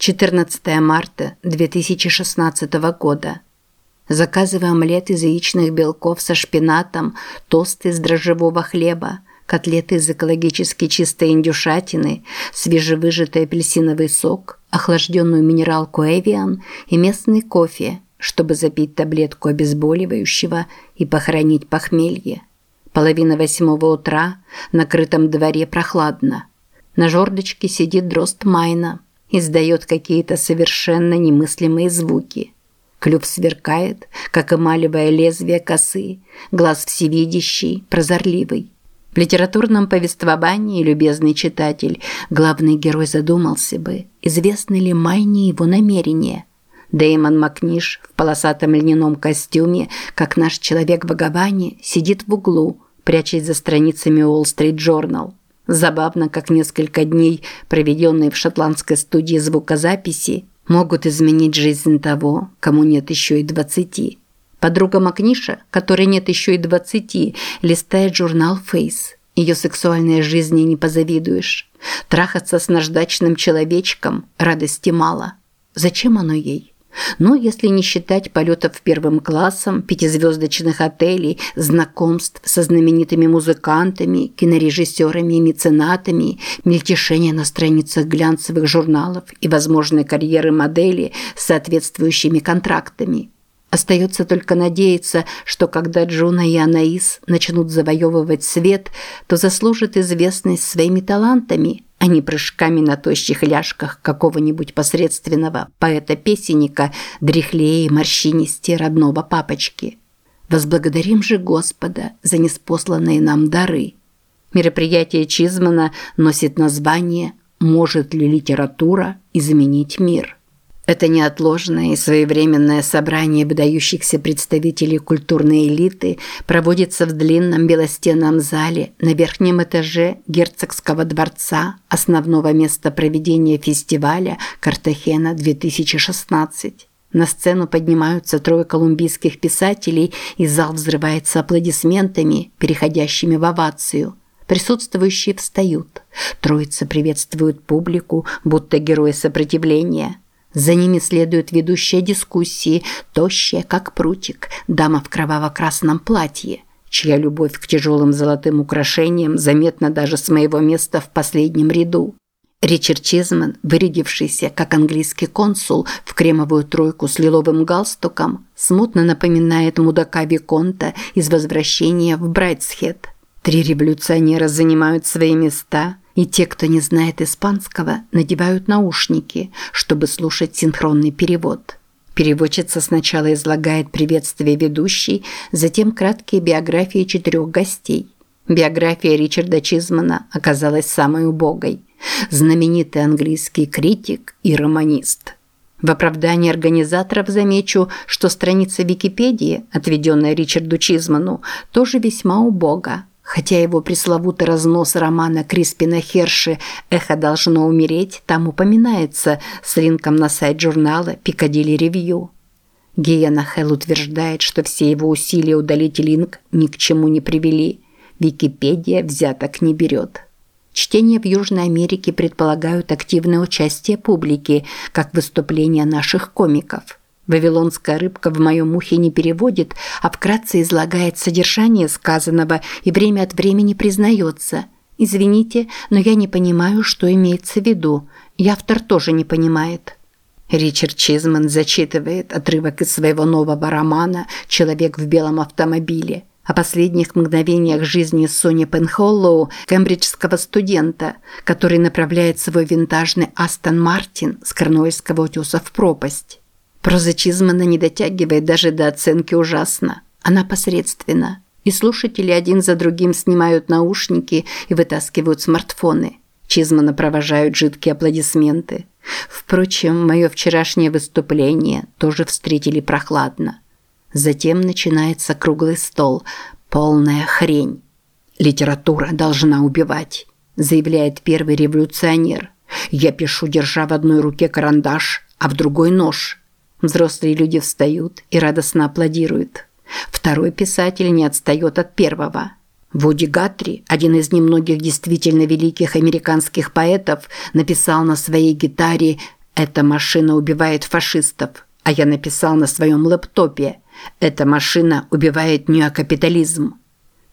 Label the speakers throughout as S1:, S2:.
S1: 14 марта 2016 года. Заказываю омлет из яичных белков со шпинатом, тост из дрожжевого хлеба, котлеты из экологически чистой индюшатины, свежевыжатый апельсиновый сок, охлажденную минералку Эвиан и местный кофе, чтобы запить таблетку обезболивающего и похоронить похмелье. Половина восьмого утра, на крытом дворе прохладно. На жердочке сидит дрозд Майна, издает какие-то совершенно немыслимые звуки. Клюв сверкает, как эмалевое лезвие косы, глаз всевидящий, прозорливый. В литературном повествовании, любезный читатель, главный герой задумался бы, известны ли Майне его намерения. Дэймон Макниш в полосатом льняном костюме, как наш человек в Гаване, сидит в углу, прячась за страницами Journal. Забавно, как несколько дней, проведенные в шотландской студии звукозаписи, могут изменить жизнь того, кому нет еще и двадцати. Подруга Макниша, которой нет еще и двадцати, листает журнал «Фейс». Ее сексуальной жизни не позавидуешь. Трахаться с наждачным человечком радости мало. Зачем оно ей? Но если не считать полетов первым классом, пятизвездочных отелей, знакомств со знаменитыми музыкантами, кинорежиссерами и меценатами, мельтешения на страницах глянцевых журналов и возможной карьеры модели с соответствующими контрактами. Остается только надеяться, что когда Джуна и Анаис начнут завоевывать свет, то заслужат известность своими талантами – а не прыжками на тощих ляжках какого-нибудь посредственного поэта-песенника, дряхлее и морщинистее родного папочки. Возблагодарим же Господа за неспосланные нам дары. Мероприятие Чизмана носит название «Может ли литература изменить мир?». Это неотложное и своевременное собрание выдающихся представителей культурной элиты проводится в длинном белостенном зале на верхнем этаже Герцогского дворца, основного места проведения фестиваля «Картахена-2016». На сцену поднимаются трое колумбийских писателей, и зал взрывается аплодисментами, переходящими в овацию. Присутствующие встают. Троица приветствует публику, будто герои сопротивления – за ними следует ведущая дискуссии, тощая, как прутик, дама в кроваво-красном платье, чья любовь к тяжелым золотым украшениям заметна даже с моего места в последнем ряду. Ричард Чизман, вырядившийся как английский консул в кремовую тройку с лиловым галстуком, смутно напоминает мудака Виконта из «Возвращения в Брайтсхед». Три революционера занимают свои места, и те, кто не знает испанского, надевают наушники, чтобы слушать синхронный перевод. Переводчица сначала излагает приветствие ведущей, затем краткие биографии четырех гостей. Биография Ричарда Чизмана оказалась самой убогой. Знаменитый английский критик и романист. В оправдании организаторов замечу, что страница Википедии, отведенная Ричарду Чизману, тоже весьма убога. Хотя его пресловутый разнос романа Криспина Херши «Эхо должно умереть» там упоминается с линком на сайт журнала «Пикадилли Ревью». Гиена Хелл утверждает, что все его усилия удалить линк ни к чему не привели. Википедия взяток не берет. Чтения в Южной Америке предполагают активное участие публики, как выступления наших комиков – Вавилонская рыбка в моем ухе не переводит, а вкратце излагает содержание сказанного и время от времени признается. «Извините, но я не понимаю, что имеется в виду. И автор тоже не понимает». Ричард Чизман зачитывает отрывок из своего нового романа «Человек в белом автомобиле» о последних мгновениях жизни Сони Пенхоллоу, кембриджского студента, который направляет свой винтажный Астон Мартин с Корнуэльского утеса в пропасть. Проза Чизмана не дотягивает даже до оценки ужасно. Она посредственна. И слушатели один за другим снимают наушники и вытаскивают смартфоны. Чизмана провожают жидкие аплодисменты. Впрочем, мое вчерашнее выступление тоже встретили прохладно. Затем начинается круглый стол. Полная хрень. «Литература должна убивать», заявляет первый революционер. «Я пишу, держа в одной руке карандаш, а в другой нож. Взрослые люди встают и радостно аплодируют. Второй писатель не отстает от первого. Вуди Гатри, один из немногих действительно великих американских поэтов, написал на своей гитаре «Эта машина убивает фашистов», а я написал на своем лэптопе «Эта машина убивает неокапитализм».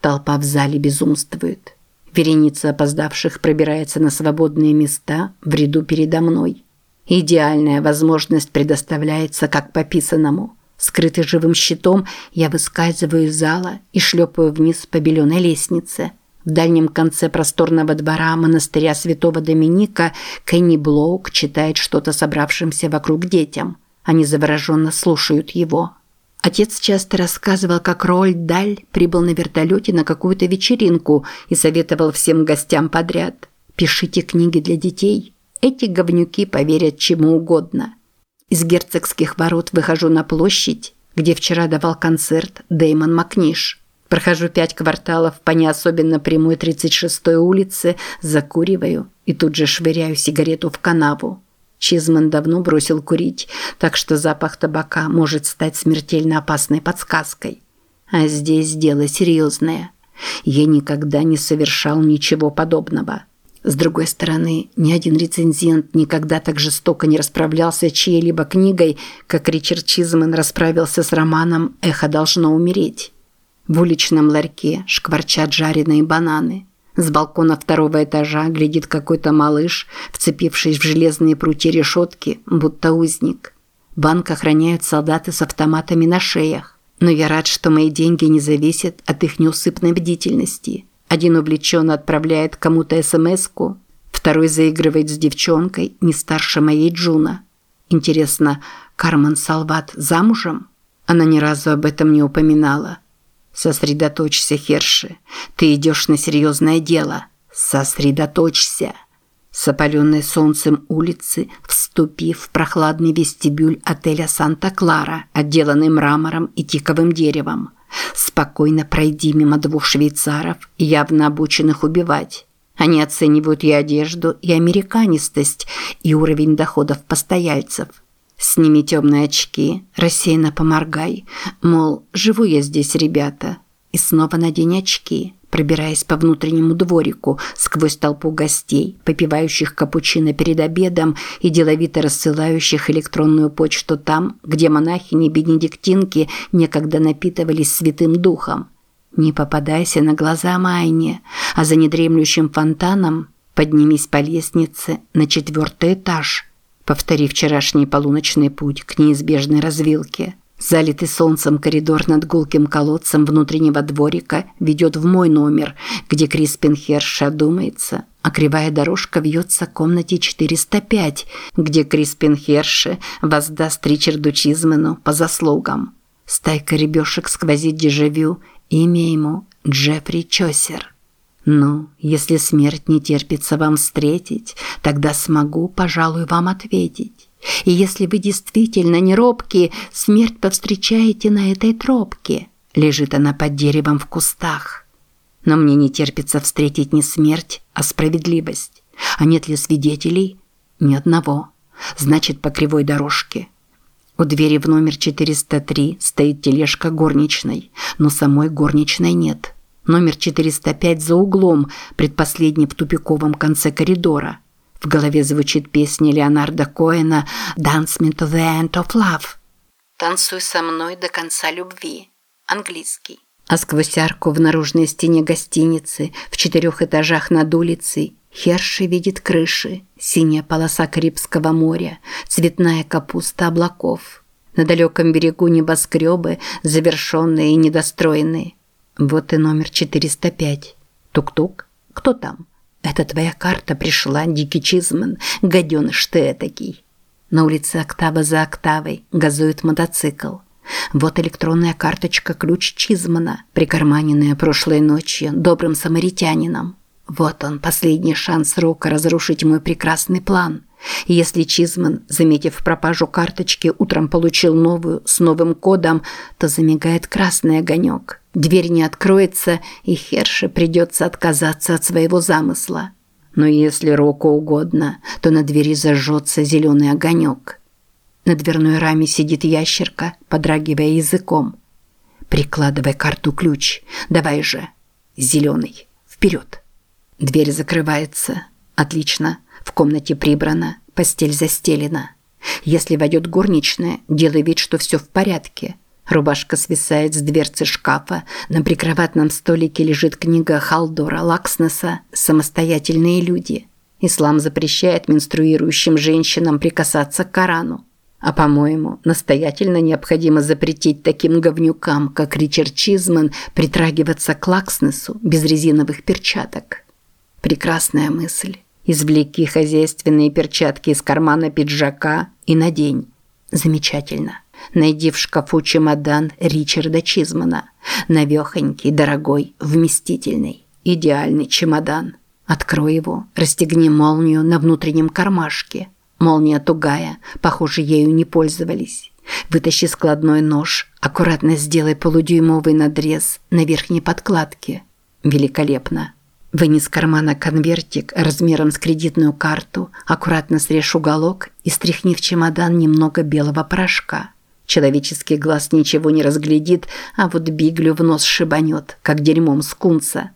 S1: Толпа в зале безумствует. Вереница опоздавших пробирается на свободные места в ряду передо мной. Идеальная возможность предоставляется как по писанному. Скрытый живым щитом, я выскальзываю из зала и шлепаю вниз по беленой лестнице. В дальнем конце просторного двора монастыря святого Доминика Кенни Блоук читает что-то собравшимся вокруг детям. Они завороженно слушают его. Отец часто рассказывал, как Роальд Даль прибыл на вертолете на какую-то вечеринку и советовал всем гостям подряд. «Пишите книги для детей. Эти говнюки поверят чему угодно». Из герцогских ворот выхожу на площадь, где вчера давал концерт Дэймон Макниш. Прохожу пять кварталов по не особенно прямой 36-й улице, закуриваю и тут же швыряю сигарету в канаву. Чизман давно бросил курить, так что запах табака может стать смертельно опасной подсказкой. А здесь дело серьезное. Я никогда не совершал ничего подобного. С другой стороны, ни один рецензент никогда так жестоко не расправлялся чьей-либо книгой, как Ричард Чизман расправился с романом «Эхо должно умереть». В уличном ларьке шкварчат жареные бананы. С балкона второго этажа глядит какой-то малыш, вцепившись в железные прутья решетки, будто узник. Банк охраняют солдаты с автоматами на шеях. Но я рад, что мои деньги не зависят от их неусыпной бдительности. Один увлеченно отправляет кому-то смс второй заигрывает с девчонкой не старше моей Джуна. Интересно, Кармен Салват замужем? Она ни разу об этом не упоминала. Сосредоточься, Херши. Ты идешь на серьезное дело. Сосредоточься. С опаленной солнцем улицы, вступив в прохладный вестибюль отеля «Санта-Клара», отделанный мрамором и тиковым деревом – Спокойно пройди мимо двух швейцаров, явно обученных убивать. Они оценивают и одежду, и американистость, и уровень доходов постояльцев. Сними темные очки, рассеянно поморгай, мол, живу я здесь, ребята. И снова надень очки пробираясь по внутреннему дворику сквозь толпу гостей, попивающих капучино перед обедом и деловито рассылающих электронную почту там, где монахини-бенедиктинки некогда напитывались святым духом. Не попадайся на глаза Майне, а за недремлющим фонтаном поднимись по лестнице на четвертый этаж, повторив вчерашний полуночный путь к неизбежной развилке – Залитый солнцем коридор над гулким колодцем внутреннего дворика ведет в мой номер, где Криспин Херш одумается, а кривая дорожка вьется к комнате 405, где Криспин Херше воздаст Ричарду Чизмену по заслугам. Стайка ребешек сквозит дежавю, имя ему Джеффри Чосер. Ну, если смерть не терпится вам встретить, тогда смогу, пожалуй, вам ответить. И если вы действительно не робкие, смерть повстречаете на этой тропке. Лежит она под деревом в кустах. Но мне не терпится встретить не смерть, а справедливость. А нет ли свидетелей? Ни одного. Значит, по кривой дорожке. У двери в номер 403 стоит тележка горничной, но самой горничной нет. Номер 405 за углом, предпоследний в тупиковом конце коридора – в голове звучит песня Леонарда Коэна «Dance me to the end of love». «Танцуй со мной до конца любви». Английский. А сквозь арку в наружной стене гостиницы, в четырех этажах над улицей, Херши видит крыши, синяя полоса Карибского моря, цветная капуста облаков. На далеком берегу небоскребы, завершенные и недостроенные. Вот и номер 405. Тук-тук. Кто там? «Это твоя карта пришла, Дикий Чизман, гаденыш ты этакий». На улице октава за октавой газует мотоцикл. Вот электронная карточка-ключ Чизмана, прикарманенная прошлой ночью добрым самаритянином. Вот он, последний шанс Рока разрушить мой прекрасный план. Если Чизман, заметив пропажу карточки, утром получил новую с новым кодом, то замигает красный огонек. Дверь не откроется, и Херше придется отказаться от своего замысла. Но если Року угодно, то на двери зажжется зеленый огонек. На дверной раме сидит ящерка, подрагивая языком. «Прикладывай карту-ключ. Давай же. Зеленый. Вперед!» Дверь закрывается. Отлично. В комнате прибрано, постель застелена. Если войдет горничная, делай вид, что все в порядке. Рубашка свисает с дверцы шкафа. На прикроватном столике лежит книга Халдора Лакснеса «Самостоятельные люди». Ислам запрещает менструирующим женщинам прикасаться к Корану. А по-моему, настоятельно необходимо запретить таким говнюкам, как Ричард Чизман, притрагиваться к Лакснесу без резиновых перчаток. Прекрасная мысль. Извлеки хозяйственные перчатки из кармана пиджака и надень. Замечательно. Найди в шкафу чемодан Ричарда Чизмана. Навехонький, дорогой, вместительный. Идеальный чемодан. Открой его, расстегни молнию на внутреннем кармашке. Молния тугая, похоже, ею не пользовались. Вытащи складной нож, аккуратно сделай полудюймовый надрез на верхней подкладке. Великолепно. Вынес кармана конвертик размером с кредитную карту, аккуратно срежь уголок и стряхни в чемодан немного белого порошка. Человеческий глаз ничего не разглядит, а вот биглю в нос шибанет, как дерьмом скунса.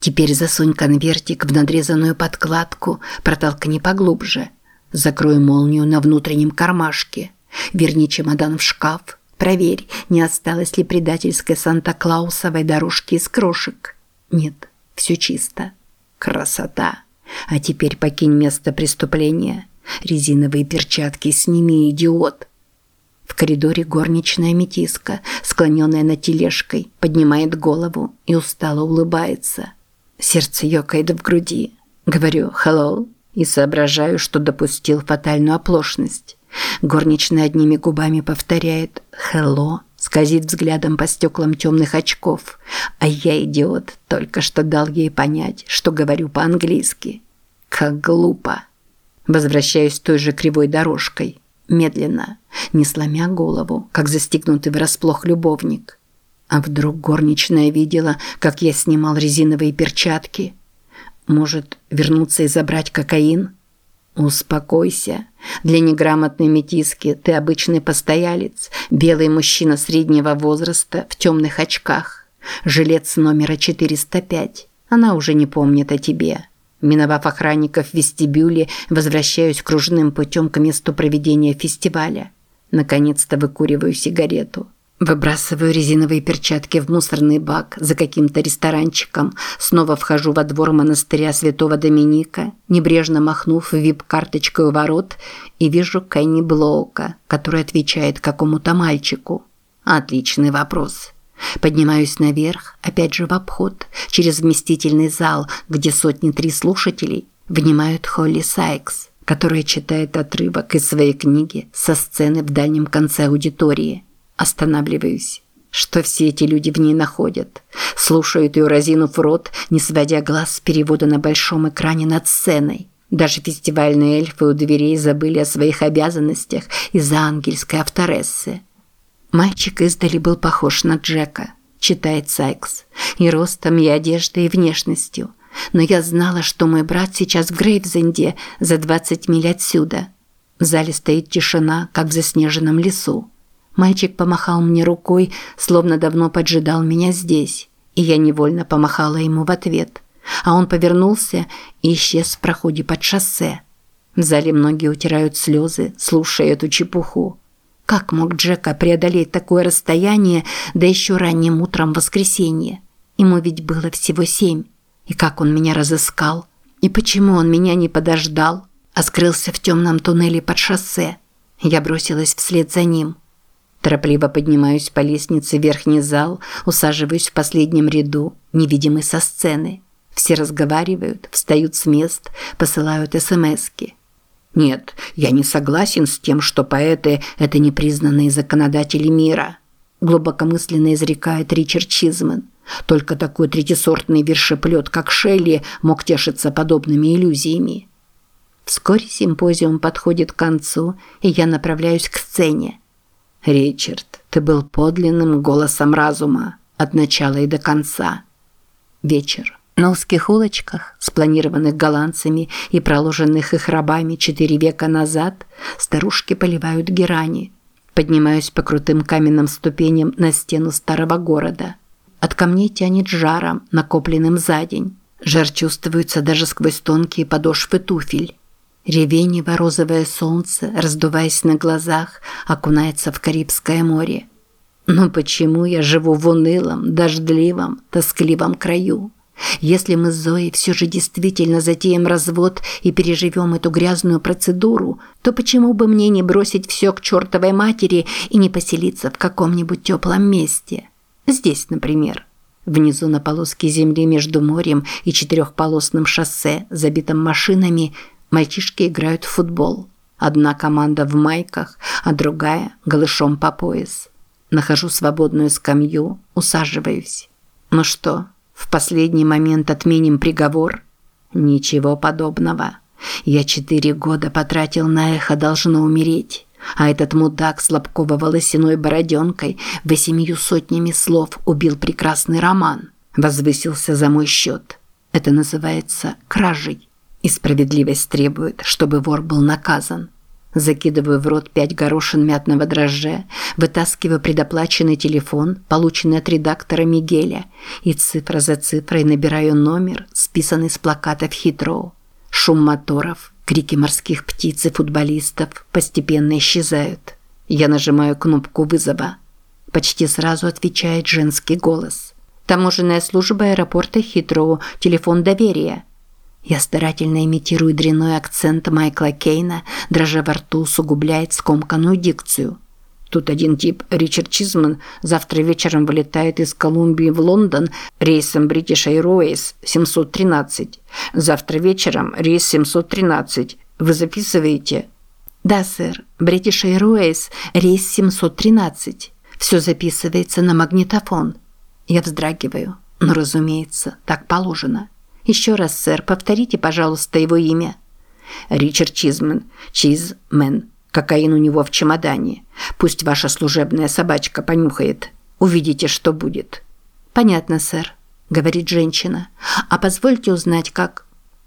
S1: Теперь засунь конвертик в надрезанную подкладку, протолкни поглубже. Закрой молнию на внутреннем кармашке. Верни чемодан в шкаф. Проверь, не осталось ли предательской Санта-Клаусовой дорожки из крошек. Нет, все чисто. Красота. А теперь покинь место преступления. Резиновые перчатки сними, идиот. В коридоре горничная метиска, склоненная над тележкой, поднимает голову и устало улыбается. Сердце ёкает в груди. Говорю «hello» и соображаю, что допустил фатальную оплошность. Горничная одними губами повторяет «hello», скользит взглядом по стеклам темных очков, а я, идиот, только что дал ей понять, что говорю по-английски. Как глупо. Возвращаюсь той же кривой дорожкой, медленно, не сломя голову, как застегнутый врасплох любовник. А вдруг горничная видела, как я снимал резиновые перчатки? Может, вернуться и забрать кокаин? Успокойся. Для неграмотной метиски ты обычный постоялец, белый мужчина среднего возраста в темных очках. Жилец номера 405. Она уже не помнит о тебе. Миновав охранников в вестибюле, возвращаюсь кружным путем к месту проведения фестиваля. Наконец-то выкуриваю сигарету. Выбрасываю резиновые перчатки в мусорный бак за каким-то ресторанчиком, снова вхожу во двор монастыря Святого Доминика, небрежно махнув вип-карточкой у ворот, и вижу Кенни Блоука, который отвечает какому-то мальчику. Отличный вопрос. Поднимаюсь наверх, опять же в обход, через вместительный зал, где сотни три слушателей внимают Холли Сайкс, которая читает отрывок из своей книги со сцены в дальнем конце аудитории. Останавливаюсь. Что все эти люди в ней находят? Слушают ее, разинув рот, не сводя глаз с перевода на большом экране над сценой. Даже фестивальные эльфы у дверей забыли о своих обязанностях из-за ангельской авторессы. Мальчик издали был похож на Джека, читает Сайкс, и ростом, и одеждой, и внешностью. Но я знала, что мой брат сейчас в Грейвзенде за 20 миль отсюда. В зале стоит тишина, как в заснеженном лесу. Мальчик помахал мне рукой, словно давно поджидал меня здесь, и я невольно помахала ему в ответ. А он повернулся и исчез в проходе под шоссе. В зале многие утирают слезы, слушая эту чепуху. Как мог Джека преодолеть такое расстояние, да еще ранним утром воскресенье? Ему ведь было всего семь. И как он меня разыскал? И почему он меня не подождал, а скрылся в темном туннеле под шоссе? Я бросилась вслед за ним – Торопливо поднимаюсь по лестнице в верхний зал, усаживаюсь в последнем ряду, невидимый со сцены. Все разговаривают, встают с мест, посылают СМСки. Нет, я не согласен с тем, что поэты – это непризнанные законодатели мира. Глубокомысленно изрекает Ричард Чизман. Только такой третисортный вершеплет, как Шелли, мог тешиться подобными иллюзиями. Вскоре симпозиум подходит к концу, и я направляюсь к сцене. Ричард, ты был подлинным голосом разума от начала и до конца. Вечер. На узких улочках, спланированных голландцами и проложенных их рабами четыре века назад, старушки поливают герани. Поднимаюсь по крутым каменным ступеням на стену старого города. От камней тянет жаром, накопленным за день. Жар чувствуется даже сквозь тонкие подошвы туфель. Ревенево розовое солнце, раздуваясь на глазах, окунается в Карибское море. Но почему я живу в унылом, дождливом, тоскливом краю? Если мы с Зоей все же действительно затеем развод и переживем эту грязную процедуру, то почему бы мне не бросить все к чертовой матери и не поселиться в каком-нибудь теплом месте? Здесь, например. Внизу на полоске земли между морем и четырехполосным шоссе, забитым машинами, мальчишки играют в футбол. Одна команда в майках, а другая голышом по пояс. Нахожу свободную скамью, усаживаюсь. Ну что, в последний момент отменим приговор? Ничего подобного. Я четыре года потратил на эхо «Должно умереть». А этот мудак с лобково-волосяной бороденкой восемью сотнями слов убил прекрасный роман. Возвысился за мой счет. Это называется кражей. И справедливость требует, чтобы вор был наказан. Закидываю в рот пять горошин мятного дрожжа, вытаскиваю предоплаченный телефон, полученный от редактора Мигеля, и цифра за цифрой набираю номер, списанный с плакатов Хитроу. Шум моторов, крики морских птиц и футболистов постепенно исчезают. Я нажимаю кнопку вызова. Почти сразу отвечает женский голос. Таможенная служба аэропорта Хитроу, телефон доверия – я старательно имитирую дрянной акцент Майкла Кейна, дрожа во рту усугубляет скомканную дикцию. Тут один тип, Ричард Чизман, завтра вечером вылетает из Колумбии в Лондон рейсом British Airways 713. Завтра вечером рейс 713. Вы записываете? Да, сэр. British Airways, рейс 713. Все записывается на магнитофон. Я вздрагиваю. Но, разумеется, так положено. Еще раз, сэр, повторите, пожалуйста, его имя. Ричард Чизмен. Чизмен. Кокаин у него в чемодане. Пусть ваша служебная собачка понюхает. Увидите, что будет. Понятно, сэр, говорит женщина. А позвольте узнать, как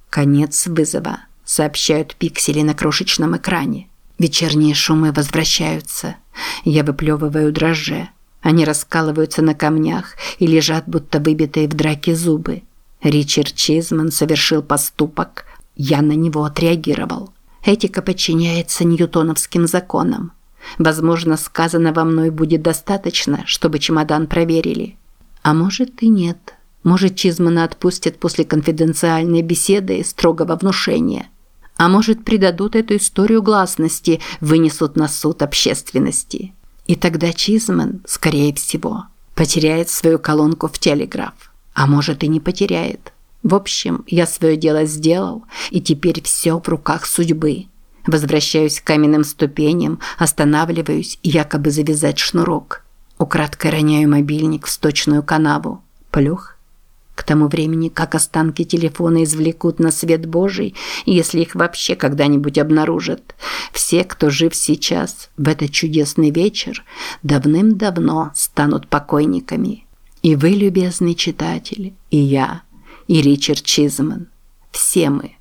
S1: Конец вызова, сообщают пиксели на крошечном экране. Вечерние шумы возвращаются. Я выплевываю дрожжи. Они раскалываются на камнях и лежат, будто выбитые в драке зубы. Ричард Чизман совершил поступок, я на него отреагировал. Этика подчиняется ньютоновским законам. Возможно, сказанного мной будет достаточно, чтобы чемодан проверили. А может и нет. Может, Чизмана отпустят после конфиденциальной беседы и строгого внушения. А может, придадут эту историю гласности, вынесут на суд общественности. И тогда Чизман, скорее всего, потеряет свою колонку в телеграф а может и не потеряет. В общем, я свое дело сделал, и теперь все в руках судьбы. Возвращаюсь к каменным ступеням, останавливаюсь, якобы завязать шнурок. Украдкой роняю мобильник в сточную канаву. Плюх. К тому времени, как останки телефона извлекут на свет Божий, если их вообще когда-нибудь обнаружат, все, кто жив сейчас, в этот чудесный вечер, давным-давно станут покойниками. И вы, любезный читатель, и я, и Ричард Чизман. Все мы